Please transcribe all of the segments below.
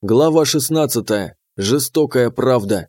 Глава 16. Жестокая правда.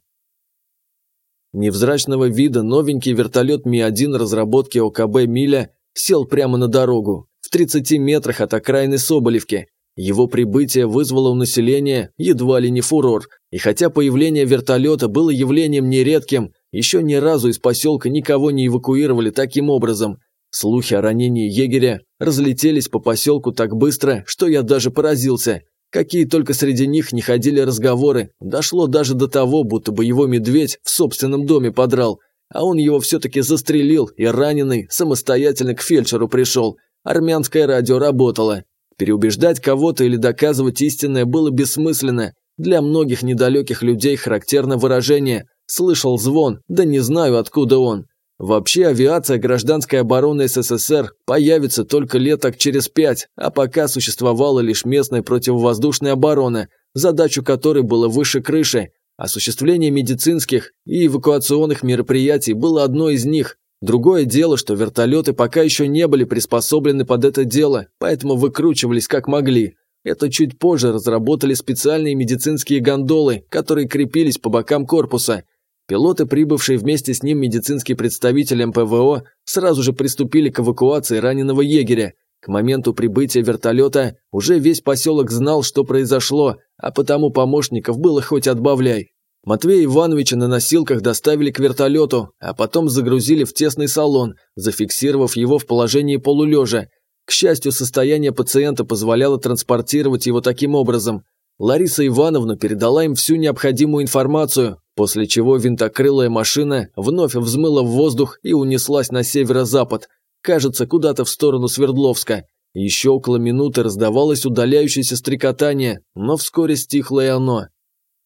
Невзрачного вида новенький вертолет Ми-1 разработки ОКБ «Миля» сел прямо на дорогу, в 30 метрах от окраины Соболевки. Его прибытие вызвало у населения едва ли не фурор, и хотя появление вертолета было явлением нередким, еще ни разу из поселка никого не эвакуировали таким образом. Слухи о ранении егеря разлетелись по поселку так быстро, что я даже поразился – Какие только среди них не ходили разговоры, дошло даже до того, будто бы его медведь в собственном доме подрал, а он его все-таки застрелил и раненый самостоятельно к фельдшеру пришел. Армянское радио работало. Переубеждать кого-то или доказывать истинное было бессмысленно. Для многих недалеких людей характерно выражение «слышал звон, да не знаю, откуда он». Вообще авиация гражданской обороны СССР появится только лет так через пять, а пока существовала лишь местная противовоздушная оборона, задачу которой было выше крыши. Осуществление медицинских и эвакуационных мероприятий было одной из них. Другое дело, что вертолеты пока еще не были приспособлены под это дело, поэтому выкручивались как могли. Это чуть позже разработали специальные медицинские гондолы, которые крепились по бокам корпуса – Пилоты, прибывшие вместе с ним медицинский представитель МПВО, сразу же приступили к эвакуации раненого егеря. К моменту прибытия вертолета уже весь поселок знал, что произошло, а потому помощников было хоть отбавляй. Матвея Ивановича на носилках доставили к вертолету, а потом загрузили в тесный салон, зафиксировав его в положении полулежа. К счастью, состояние пациента позволяло транспортировать его таким образом. Лариса Ивановна передала им всю необходимую информацию, после чего винтокрылая машина вновь взмыла в воздух и унеслась на северо-запад, кажется, куда-то в сторону Свердловска. Еще около минуты раздавалось удаляющееся стрекотание, но вскоре стихло и оно.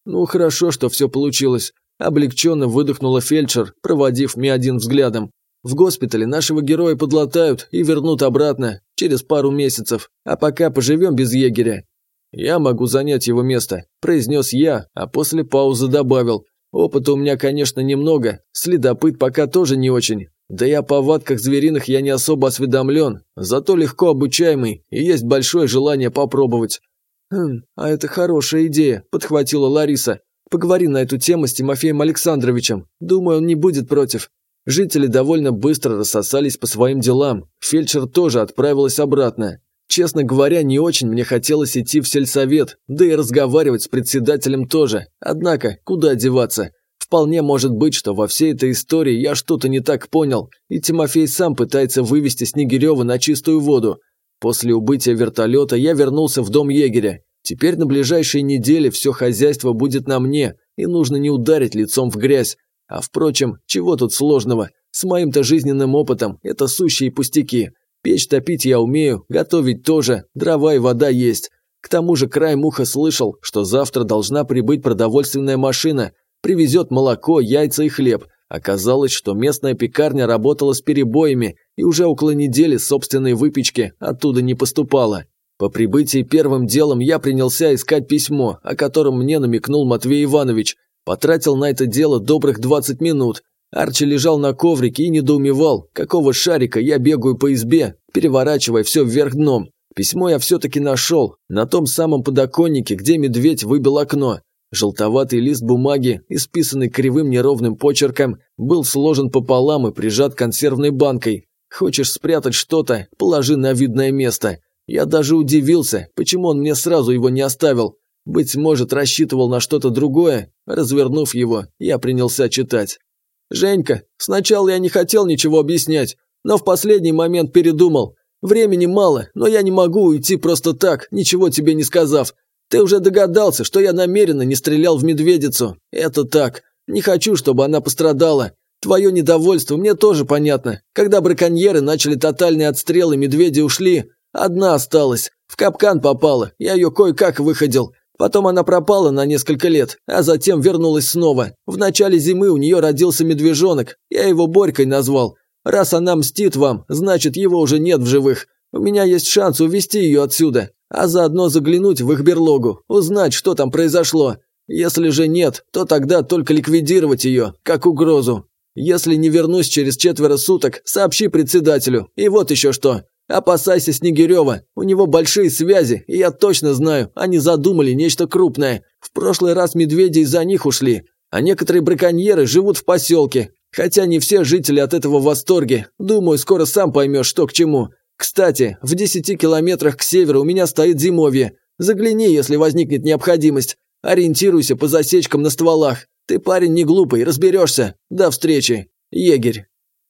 Ну хорошо, что все получилось. Облегченно выдохнула фельдшер, проводив Ми-1 взглядом. В госпитале нашего героя подлатают и вернут обратно через пару месяцев, а пока поживем без егеря. «Я могу занять его место», – произнес я, а после паузы добавил. «Опыта у меня, конечно, немного, следопыт пока тоже не очень. Да и о повадках звериных я не особо осведомлен, зато легко обучаемый и есть большое желание попробовать». «Хм, а это хорошая идея», – подхватила Лариса. «Поговори на эту тему с Тимофеем Александровичем. Думаю, он не будет против». Жители довольно быстро рассосались по своим делам. Фельдшер тоже отправилась обратно. Честно говоря, не очень мне хотелось идти в сельсовет, да и разговаривать с председателем тоже. Однако, куда деваться? Вполне может быть, что во всей этой истории я что-то не так понял, и Тимофей сам пытается вывести Снегирева на чистую воду. После убытия вертолета я вернулся в дом егеря. Теперь на ближайшие недели все хозяйство будет на мне, и нужно не ударить лицом в грязь. А впрочем, чего тут сложного? С моим-то жизненным опытом это сущие пустяки. Печь топить я умею, готовить тоже, дрова и вода есть. К тому же край муха слышал, что завтра должна прибыть продовольственная машина, привезет молоко, яйца и хлеб. Оказалось, что местная пекарня работала с перебоями, и уже около недели собственной выпечки оттуда не поступало. По прибытии первым делом я принялся искать письмо, о котором мне намекнул Матвей Иванович. Потратил на это дело добрых 20 минут, Арчи лежал на коврике и недоумевал, какого шарика я бегаю по избе, переворачивая все вверх дном. Письмо я все-таки нашел, на том самом подоконнике, где медведь выбил окно. Желтоватый лист бумаги, исписанный кривым неровным почерком, был сложен пополам и прижат консервной банкой. Хочешь спрятать что-то, положи на видное место. Я даже удивился, почему он мне сразу его не оставил. Быть может, рассчитывал на что-то другое. Развернув его, я принялся читать. «Женька, сначала я не хотел ничего объяснять, но в последний момент передумал. Времени мало, но я не могу уйти просто так, ничего тебе не сказав. Ты уже догадался, что я намеренно не стрелял в медведицу. Это так. Не хочу, чтобы она пострадала. Твое недовольство мне тоже понятно. Когда браконьеры начали тотальные отстрелы, медведи ушли. Одна осталась. В капкан попала. Я ее кое-как выходил. Потом она пропала на несколько лет, а затем вернулась снова. В начале зимы у нее родился медвежонок, я его Борькой назвал. Раз она мстит вам, значит его уже нет в живых. У меня есть шанс увести ее отсюда, а заодно заглянуть в их берлогу, узнать, что там произошло. Если же нет, то тогда только ликвидировать ее, как угрозу. Если не вернусь через четверо суток, сообщи председателю. И вот еще что. Опасайся Снегирева, у него большие связи, и я точно знаю, они задумали нечто крупное. В прошлый раз медведи из-за них ушли, а некоторые браконьеры живут в поселке. Хотя не все жители от этого в восторге. Думаю, скоро сам поймешь, что к чему. Кстати, в десяти километрах к северу у меня стоит зимовье. Загляни, если возникнет необходимость. Ориентируйся по засечкам на стволах. Ты парень не глупый, разберешься. До встречи. Егерь.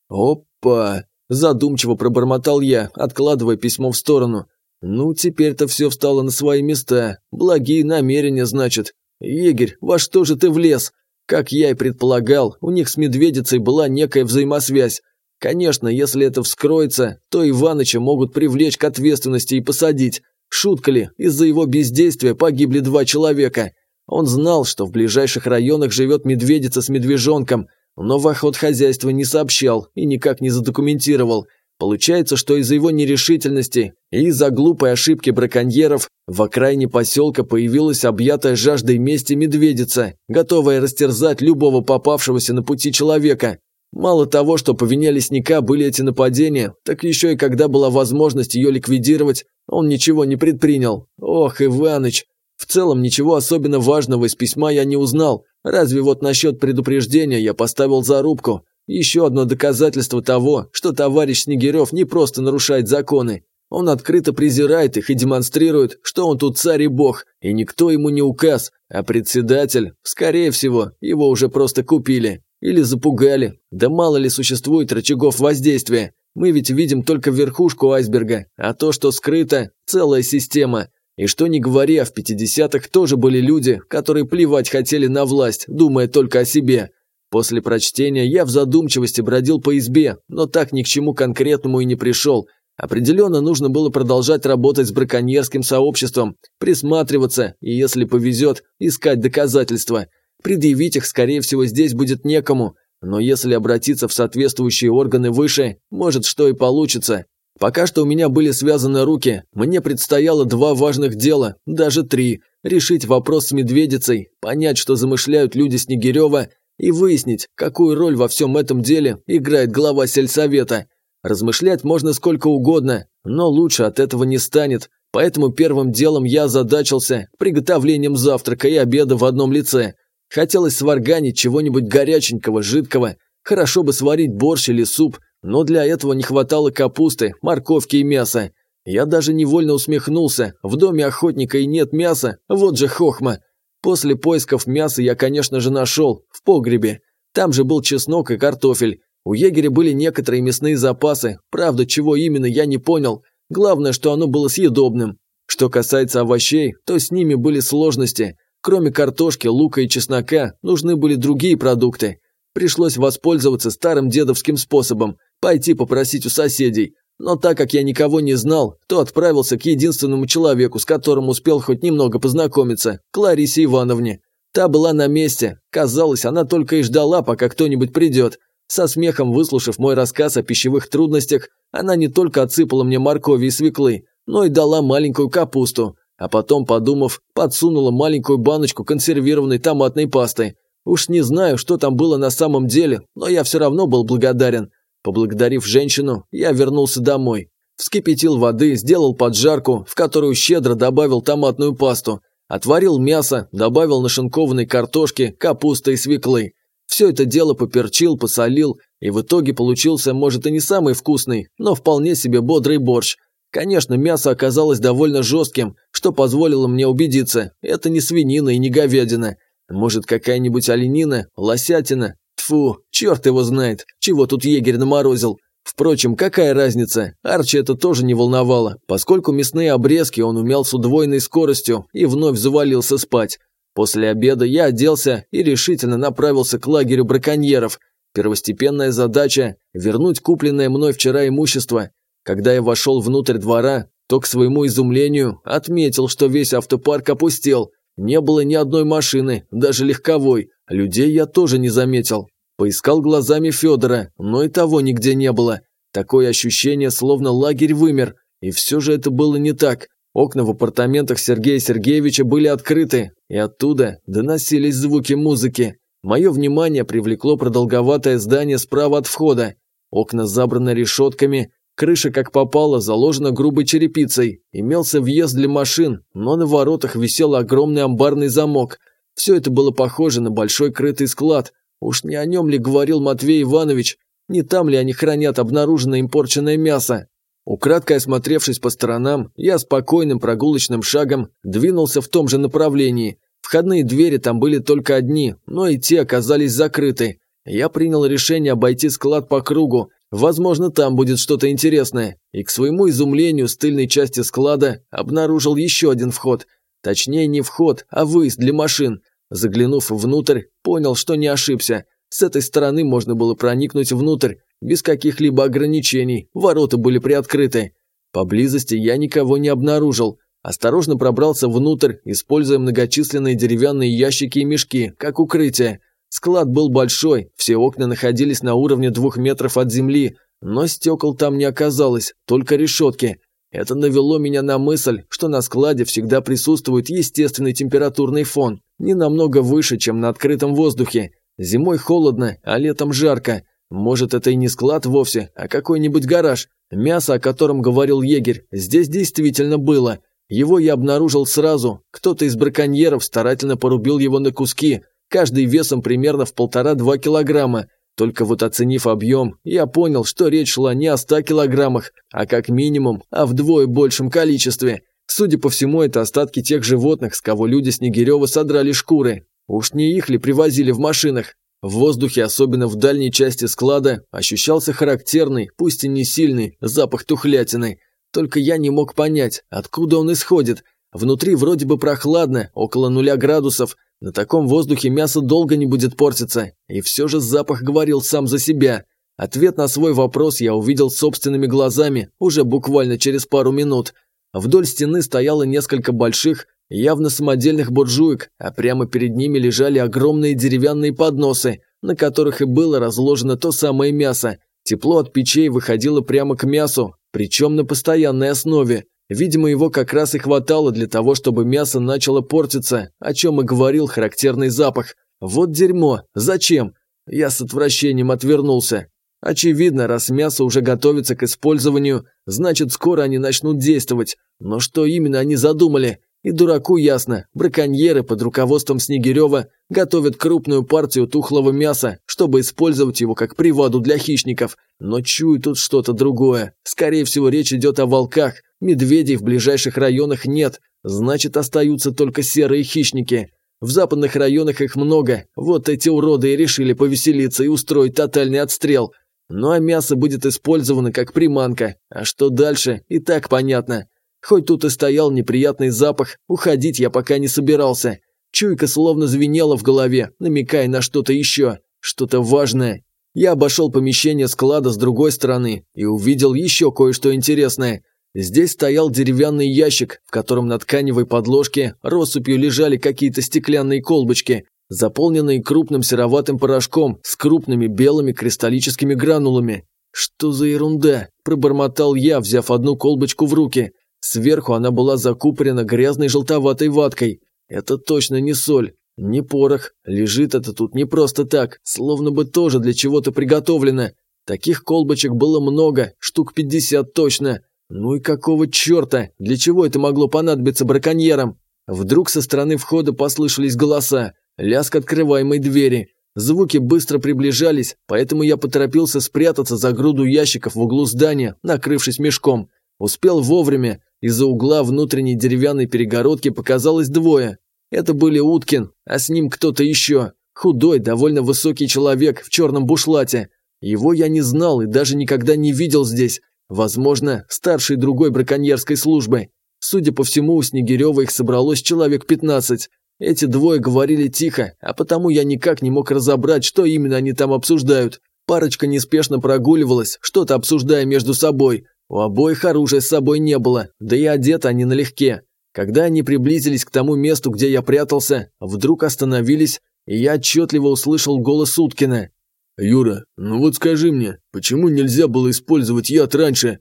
Опа. Задумчиво пробормотал я, откладывая письмо в сторону. Ну, теперь-то все встало на свои места. Благие намерения, значит. Егерь, во что же ты влез? Как я и предполагал, у них с медведицей была некая взаимосвязь. Конечно, если это вскроется, то Иваныча могут привлечь к ответственности и посадить. Шутка ли, из-за его бездействия погибли два человека. Он знал, что в ближайших районах живет медведица с медвежонком, но хозяйства не сообщал и никак не задокументировал. Получается, что из-за его нерешительности и из-за глупой ошибки браконьеров в окраине поселка появилась объятая жаждой мести медведица, готовая растерзать любого попавшегося на пути человека. Мало того, что по вине лесника были эти нападения, так еще и когда была возможность ее ликвидировать, он ничего не предпринял. Ох, Иваныч! В целом ничего особенно важного из письма я не узнал, разве вот насчет предупреждения я поставил зарубку. Еще одно доказательство того, что товарищ Снегирев не просто нарушает законы. Он открыто презирает их и демонстрирует, что он тут царь и бог, и никто ему не указ, а председатель, скорее всего, его уже просто купили. Или запугали. Да мало ли существует рычагов воздействия. Мы ведь видим только верхушку айсберга, а то, что скрыто – целая система. И что ни говори, а в 50-х тоже были люди, которые плевать хотели на власть, думая только о себе. После прочтения я в задумчивости бродил по избе, но так ни к чему конкретному и не пришел. Определенно нужно было продолжать работать с браконьерским сообществом, присматриваться и, если повезет, искать доказательства. Предъявить их, скорее всего, здесь будет некому, но если обратиться в соответствующие органы выше, может, что и получится. Пока что у меня были связаны руки, мне предстояло два важных дела, даже три. Решить вопрос с медведицей, понять, что замышляют люди Снегирева, и выяснить, какую роль во всем этом деле играет глава сельсовета. Размышлять можно сколько угодно, но лучше от этого не станет, поэтому первым делом я озадачился приготовлением завтрака и обеда в одном лице. Хотелось сварганить чего-нибудь горяченького, жидкого, хорошо бы сварить борщ или суп, но для этого не хватало капусты, морковки и мяса. Я даже невольно усмехнулся. В доме охотника и нет мяса, вот же хохма. После поисков мяса я, конечно же, нашел, в погребе. Там же был чеснок и картофель. У егеря были некоторые мясные запасы, правда, чего именно, я не понял. Главное, что оно было съедобным. Что касается овощей, то с ними были сложности. Кроме картошки, лука и чеснока, нужны были другие продукты. Пришлось воспользоваться старым дедовским способом, пойти попросить у соседей. Но так как я никого не знал, то отправился к единственному человеку, с которым успел хоть немного познакомиться, к Ларисе Ивановне. Та была на месте. Казалось, она только и ждала, пока кто-нибудь придет. Со смехом выслушав мой рассказ о пищевых трудностях, она не только отсыпала мне моркови и свеклы, но и дала маленькую капусту, а потом, подумав, подсунула маленькую баночку консервированной томатной пасты. Уж не знаю, что там было на самом деле, но я все равно был благодарен. Поблагодарив женщину, я вернулся домой. Вскипятил воды, сделал поджарку, в которую щедро добавил томатную пасту. Отварил мясо, добавил нашинкованной картошки, капусты и свеклы. Все это дело поперчил, посолил, и в итоге получился, может, и не самый вкусный, но вполне себе бодрый борщ. Конечно, мясо оказалось довольно жестким, что позволило мне убедиться, это не свинина и не говядина. Может, какая-нибудь оленина, лосятина, Тфу, черт его знает, чего тут егерь наморозил. Впрочем, какая разница, Арчи это тоже не волновало, поскольку мясные обрезки он умел с удвоенной скоростью и вновь завалился спать. После обеда я оделся и решительно направился к лагерю браконьеров. Первостепенная задача – вернуть купленное мной вчера имущество. Когда я вошел внутрь двора, то, к своему изумлению, отметил, что весь автопарк опустел. Не было ни одной машины, даже легковой. Людей я тоже не заметил. Поискал глазами Федора, но и того нигде не было. Такое ощущение, словно лагерь вымер. И все же это было не так. Окна в апартаментах Сергея Сергеевича были открыты, и оттуда доносились звуки музыки. Мое внимание привлекло продолговатое здание справа от входа. Окна забраны решетками, Крыша, как попало, заложена грубой черепицей. Имелся въезд для машин, но на воротах висел огромный амбарный замок. Все это было похоже на большой крытый склад. Уж не о нем ли говорил Матвей Иванович? Не там ли они хранят обнаруженное им порченное мясо? Украдкой осмотревшись по сторонам, я спокойным прогулочным шагом двинулся в том же направлении. Входные двери там были только одни, но и те оказались закрыты. Я принял решение обойти склад по кругу, Возможно, там будет что-то интересное. И к своему изумлению с тыльной части склада обнаружил еще один вход. Точнее, не вход, а выезд для машин. Заглянув внутрь, понял, что не ошибся. С этой стороны можно было проникнуть внутрь, без каких-либо ограничений, ворота были приоткрыты. Поблизости я никого не обнаружил. Осторожно пробрался внутрь, используя многочисленные деревянные ящики и мешки, как укрытие. Склад был большой, все окна находились на уровне двух метров от земли, но стекол там не оказалось, только решетки. Это навело меня на мысль, что на складе всегда присутствует естественный температурный фон, не намного выше, чем на открытом воздухе. Зимой холодно, а летом жарко. Может, это и не склад вовсе, а какой-нибудь гараж. Мясо, о котором говорил егерь, здесь действительно было. Его я обнаружил сразу. Кто-то из браконьеров старательно порубил его на куски, каждый весом примерно в полтора-два килограмма. Только вот оценив объем, я понял, что речь шла не о ста килограммах, а как минимум о вдвое большем количестве. Судя по всему, это остатки тех животных, с кого люди Снегирева содрали шкуры. Уж не их ли привозили в машинах? В воздухе, особенно в дальней части склада, ощущался характерный, пусть и не сильный, запах тухлятины. Только я не мог понять, откуда он исходит. Внутри вроде бы прохладно, около нуля градусов, на таком воздухе мясо долго не будет портиться, и все же запах говорил сам за себя. Ответ на свой вопрос я увидел собственными глазами уже буквально через пару минут. Вдоль стены стояло несколько больших, явно самодельных буржуек, а прямо перед ними лежали огромные деревянные подносы, на которых и было разложено то самое мясо. Тепло от печей выходило прямо к мясу, причем на постоянной основе. Видимо, его как раз и хватало для того, чтобы мясо начало портиться, о чем и говорил характерный запах. Вот дерьмо, зачем? Я с отвращением отвернулся. Очевидно, раз мясо уже готовится к использованию, значит скоро они начнут действовать. Но что именно они задумали? И дураку ясно, браконьеры под руководством Снегирева готовят крупную партию тухлого мяса, чтобы использовать его как приваду для хищников. Но чую тут что-то другое. Скорее всего, речь идет о волках. Медведей в ближайших районах нет, значит, остаются только серые хищники. В западных районах их много, вот эти уроды и решили повеселиться и устроить тотальный отстрел. Ну а мясо будет использовано как приманка, а что дальше, и так понятно. Хоть тут и стоял неприятный запах, уходить я пока не собирался. Чуйка словно звенела в голове, намекая на что-то еще, что-то важное. Я обошел помещение склада с другой стороны и увидел еще кое-что интересное. Здесь стоял деревянный ящик, в котором на тканевой подложке россыпью лежали какие-то стеклянные колбочки, заполненные крупным сероватым порошком с крупными белыми кристаллическими гранулами. «Что за ерунда?» – пробормотал я, взяв одну колбочку в руки. Сверху она была закупорена грязной желтоватой ваткой. Это точно не соль, не порох. Лежит это тут не просто так, словно бы тоже для чего-то приготовлено. Таких колбочек было много, штук пятьдесят точно. Ну и какого черта? Для чего это могло понадобиться браконьерам? Вдруг со стороны входа послышались голоса, лязг открываемой двери. Звуки быстро приближались, поэтому я поторопился спрятаться за груду ящиков в углу здания, накрывшись мешком. Успел вовремя, из-за угла внутренней деревянной перегородки показалось двое. Это были Уткин, а с ним кто-то еще. Худой, довольно высокий человек в черном бушлате. Его я не знал и даже никогда не видел здесь. Возможно, старший другой браконьерской службы. Судя по всему, у Снегирева их собралось человек 15. Эти двое говорили тихо, а потому я никак не мог разобрать, что именно они там обсуждают. Парочка неспешно прогуливалась, что-то обсуждая между собой. У обоих оружия с собой не было, да и одеты они налегке. Когда они приблизились к тому месту, где я прятался, вдруг остановились, и я отчетливо услышал голос Уткина. «Юра, ну вот скажи мне, почему нельзя было использовать яд раньше?»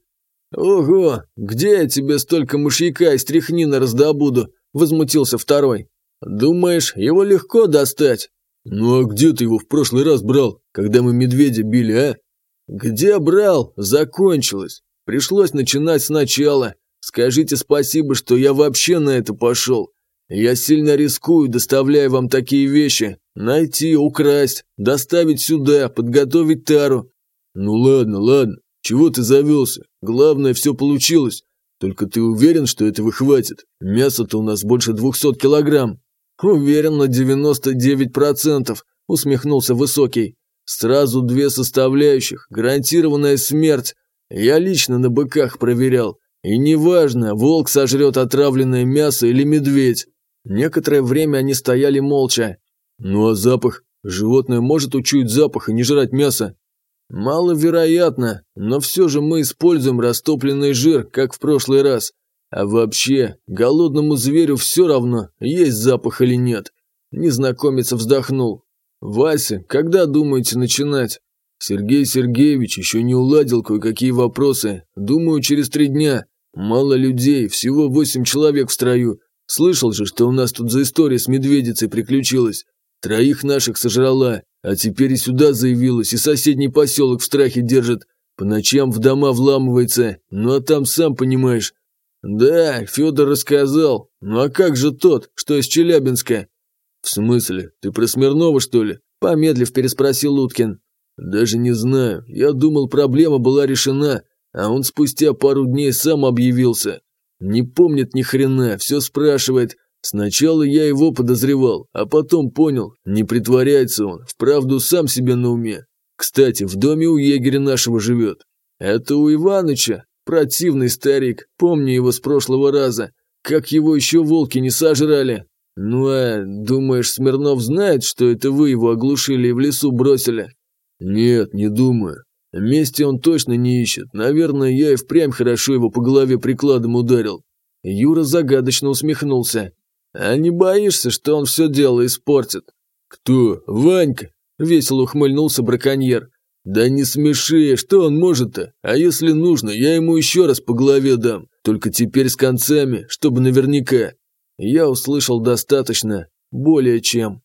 «Ого, где я тебе столько мышьяка и стряхнина раздобуду?» – возмутился второй. «Думаешь, его легко достать?» «Ну а где ты его в прошлый раз брал, когда мы медведя били, а?» «Где брал? Закончилось. Пришлось начинать сначала. Скажите спасибо, что я вообще на это пошел. Я сильно рискую, доставляя вам такие вещи. Найти, украсть, доставить сюда, подготовить тару. Ну ладно, ладно, чего ты завелся? Главное, все получилось. Только ты уверен, что этого хватит? Мясо-то у нас больше двухсот килограмм. Уверен на девяносто девять процентов, усмехнулся Высокий. Сразу две составляющих, гарантированная смерть. Я лично на быках проверял. И неважно, волк сожрет отравленное мясо или медведь. Некоторое время они стояли молча. Ну а запах? Животное может учуять запах и не жрать мясо? Маловероятно, но все же мы используем растопленный жир, как в прошлый раз. А вообще, голодному зверю все равно, есть запах или нет. Незнакомец вздохнул. «Вася, когда думаете начинать?» «Сергей Сергеевич еще не уладил кое-какие вопросы. Думаю, через три дня. Мало людей, всего восемь человек в строю. Слышал же, что у нас тут за история с медведицей приключилась. Троих наших сожрала, а теперь и сюда заявилась, и соседний поселок в страхе держит. По ночам в дома вламывается, ну а там сам понимаешь. Да, Федор рассказал. Ну а как же тот, что из Челябинска? В смысле, ты про Смирнова, что ли? Помедлив переспросил Уткин. Даже не знаю, я думал, проблема была решена, а он спустя пару дней сам объявился. Не помнит ни хрена, все спрашивает. Сначала я его подозревал, а потом понял, не притворяется он, вправду сам себе на уме. Кстати, в доме у егеря нашего живет. Это у Иваныча, противный старик, помню его с прошлого раза. Как его еще волки не сожрали. Ну а, думаешь, Смирнов знает, что это вы его оглушили и в лесу бросили? Нет, не думаю. Мести он точно не ищет. Наверное, я и впрямь хорошо его по голове прикладом ударил. Юра загадочно усмехнулся. А не боишься, что он все дело испортит? Кто? Ванька? Весело ухмыльнулся браконьер. Да не смеши, что он может-то? А если нужно, я ему еще раз по голове дам. Только теперь с концами, чтобы наверняка. Я услышал достаточно, более чем.